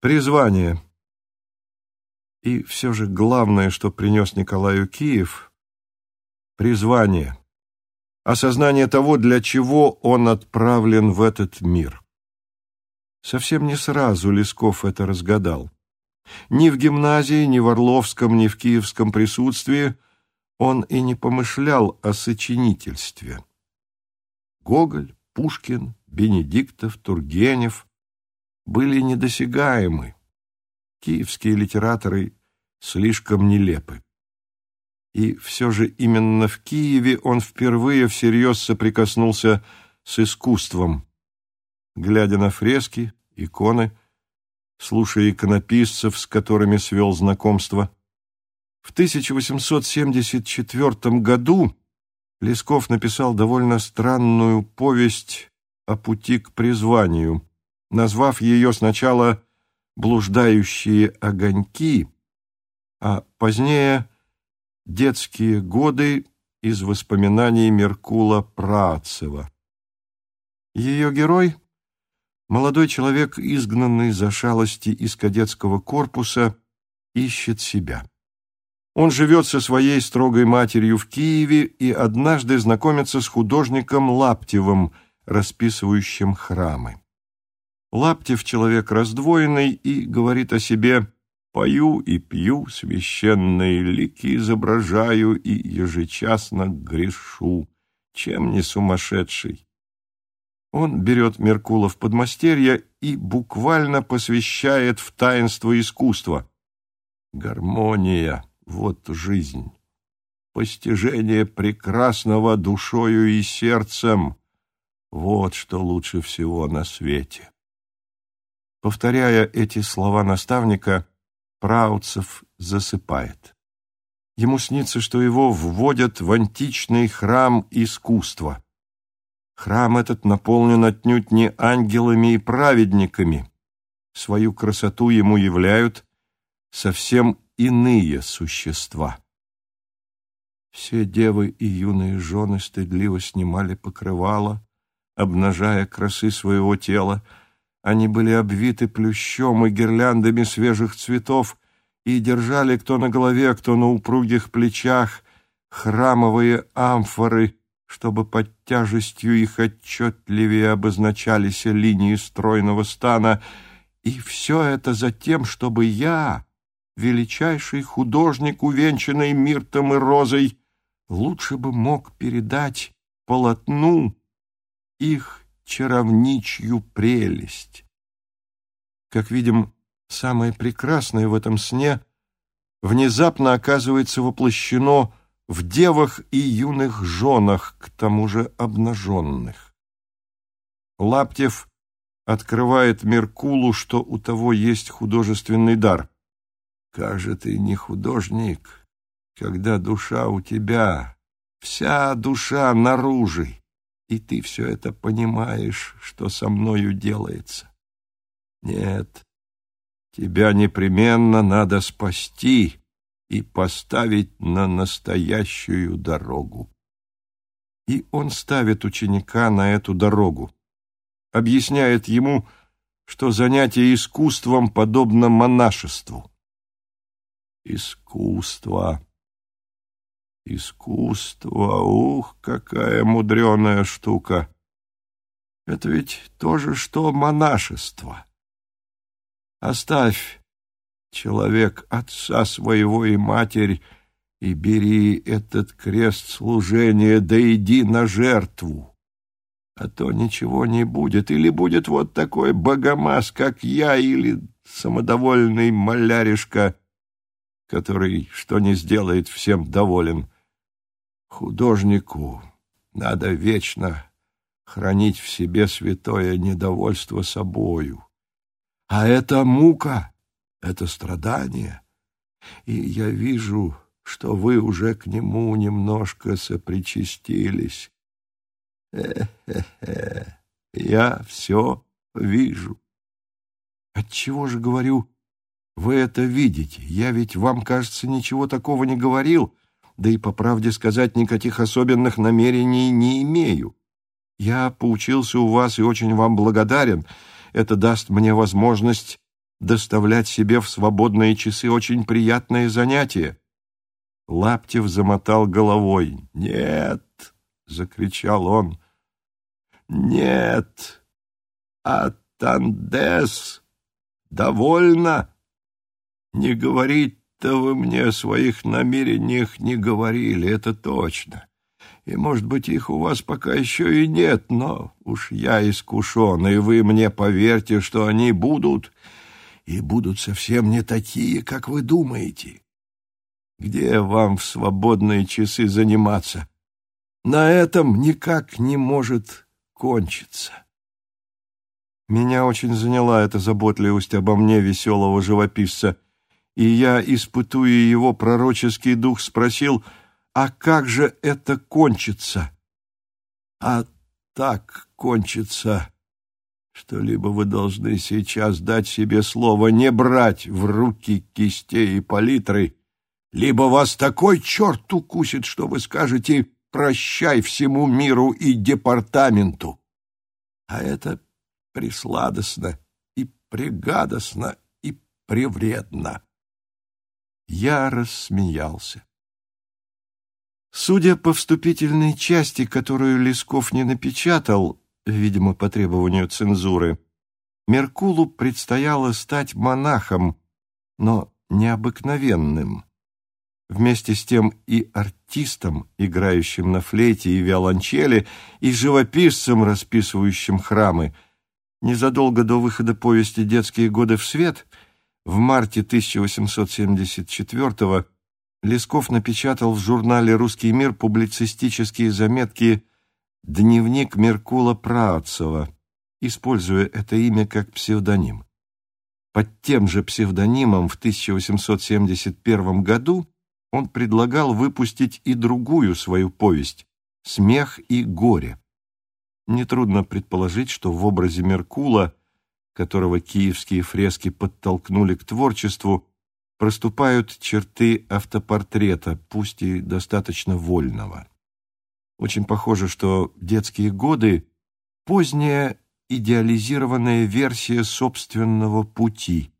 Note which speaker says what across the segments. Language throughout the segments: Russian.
Speaker 1: Призвание. И все же главное, что принес Николаю Киев – призвание. Осознание того, для чего он отправлен в этот мир. Совсем не сразу Лесков это разгадал. Ни в гимназии, ни в Орловском, ни в киевском присутствии он и не помышлял о сочинительстве. Гоголь, Пушкин, Бенедиктов, Тургенев были недосягаемы. Киевские литераторы слишком нелепы. И все же именно в Киеве он впервые всерьез соприкоснулся с искусством, глядя на фрески, иконы, слушая иконописцев, с которыми свел знакомство. В 1874 году Лесков написал довольно странную повесть о пути к призванию, назвав ее сначала «Блуждающие огоньки», а позднее «Детские годы» из воспоминаний Меркула Працева. Ее герой – молодой человек, изгнанный за шалости из кадетского корпуса, ищет себя. Он живет со своей строгой матерью в Киеве и однажды знакомится с художником Лаптевым, расписывающим храмы. Лаптев человек раздвоенный и говорит о себе «Пою и пью, священные лики изображаю и ежечасно грешу, чем не сумасшедший». Он берет Меркула в подмастерье и буквально посвящает в таинство искусства. Гармония вот жизнь. Постижение прекрасного душою и сердцем — вот что лучше всего на свете. Повторяя эти слова наставника, Праутцев засыпает. Ему снится, что его вводят в античный храм искусства. Храм этот наполнен отнюдь не ангелами и праведниками. Свою красоту ему являют совсем иные существа. Все девы и юные жены стыдливо снимали покрывало, обнажая красы своего тела. Они были обвиты плющом и гирляндами свежих цветов и держали кто на голове, кто на упругих плечах храмовые амфоры, чтобы под тяжестью их отчетливее обозначались линии стройного стана. И все это за тем, чтобы я величайший художник, увенчанный миртом и розой, лучше бы мог передать полотну их чаровничью прелесть. Как видим, самое прекрасное в этом сне внезапно оказывается воплощено в девах и юных женах, к тому же обнаженных. Лаптев открывает Меркулу, что у того есть художественный дар. Как же ты не художник, когда душа у тебя, вся душа наружу, и ты все это понимаешь, что со мною делается. Нет, тебя непременно надо спасти и поставить на настоящую дорогу. И он ставит ученика на эту дорогу, объясняет ему, что занятие искусством подобно монашеству. Искусство. Искусство, ух, какая мудреная штука! Это ведь то же, что монашество. Оставь, человек, отца своего и матерь, и бери этот крест служения, да иди на жертву. А то ничего не будет, или будет вот такой богомаз, как я, или самодовольный маляришка — который, что не сделает, всем доволен. Художнику надо вечно хранить в себе святое недовольство собою. А это мука, это страдание. И я вижу, что вы уже к нему немножко сопричастились. Э-хе-хе, я все вижу. Отчего же, говорю, вы это видите. Я ведь вам, кажется, ничего такого не говорил, да и, по правде сказать, никаких особенных намерений не имею. Я поучился у вас и очень вам благодарен. Это даст мне возможность доставлять себе в свободные часы очень приятное занятие. Лаптев замотал головой. «Нет!» — закричал он. «Нет! Атандес! Довольно! Не говорить-то вы мне о своих намерениях не говорили, это точно. И, может быть, их у вас пока еще и нет, но уж я искушен, и вы мне поверьте, что они будут, и будут совсем не такие, как вы думаете. Где вам в свободные часы заниматься? На этом никак не может кончиться. Меня очень заняла эта заботливость обо мне веселого живописца, и я, испытуя его пророческий дух, спросил — а как же это кончится? А так кончится, что либо вы должны сейчас дать себе слово не брать в руки кистей и палитры, либо вас такой черт укусит, что вы скажете «прощай всему миру и департаменту». А это присладостно и пригадостно и привредно. Я рассмеялся. Судя по вступительной части, которую Лесков не напечатал, видимо, по требованию цензуры, Меркулу предстояло стать монахом, но необыкновенным. Вместе с тем и артистом, играющим на флейте и виолончели, и живописцем, расписывающим храмы. Незадолго до выхода повести «Детские годы в свет» в марте 1874 года Лесков напечатал в журнале «Русский мир» публицистические заметки «Дневник Меркула Праотцева», используя это имя как псевдоним. Под тем же псевдонимом в 1871 году он предлагал выпустить и другую свою повесть «Смех и горе». Нетрудно предположить, что в образе Меркула, которого киевские фрески подтолкнули к творчеству, проступают черты автопортрета, пусть и достаточно вольного. Очень похоже, что детские годы – поздняя идеализированная версия собственного пути.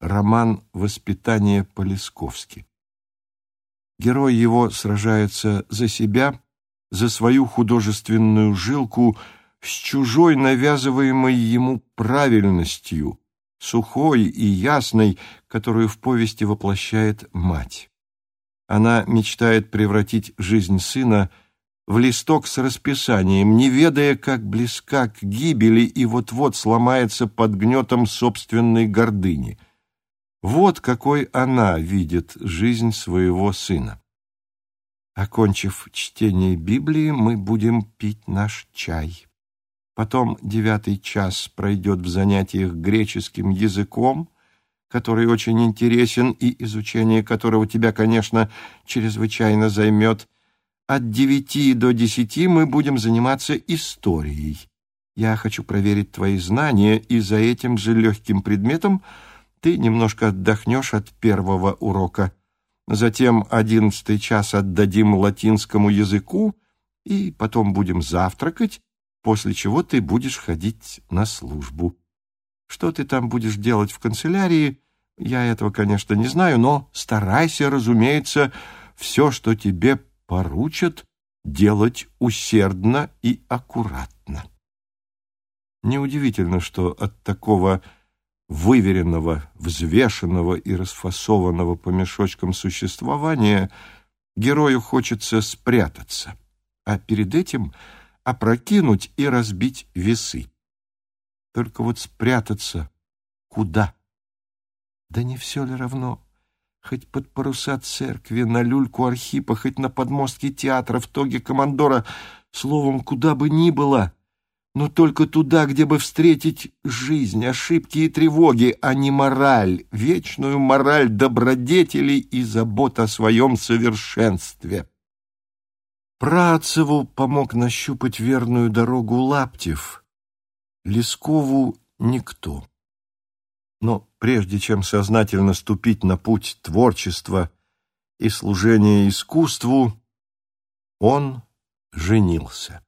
Speaker 1: Роман «Воспитание по-лесковски». Герой его сражается за себя, за свою художественную жилку с чужой навязываемой ему правильностью, сухой и ясной, которую в повести воплощает мать. Она мечтает превратить жизнь сына в листок с расписанием, не ведая, как близка к гибели и вот-вот сломается под гнетом собственной гордыни. Вот какой она видит жизнь своего сына. Окончив чтение Библии, мы будем пить наш чай. Потом девятый час пройдет в занятиях греческим языком, который очень интересен и изучение которого тебя, конечно, чрезвычайно займет. От девяти до десяти мы будем заниматься историей. Я хочу проверить твои знания, и за этим же легким предметом ты немножко отдохнешь от первого урока. Затем одиннадцатый час отдадим латинскому языку, и потом будем завтракать, после чего ты будешь ходить на службу. Что ты там будешь делать в канцелярии, я этого, конечно, не знаю, но старайся, разумеется, все, что тебе поручат, делать усердно и аккуратно. Неудивительно, что от такого выверенного, взвешенного и расфасованного по мешочкам существования герою хочется спрятаться, а перед этим — опрокинуть и разбить весы. Только вот спрятаться куда? Да не все ли равно? Хоть под паруса церкви, на люльку Архипа, хоть на подмостке театра, в тоге командора, словом, куда бы ни было, но только туда, где бы встретить жизнь, ошибки и тревоги, а не мораль, вечную мораль добродетелей и забот о своем совершенстве. Працеву помог нащупать верную дорогу Лаптев, Лескову — никто. Но прежде чем сознательно ступить на путь творчества и служения искусству, он женился.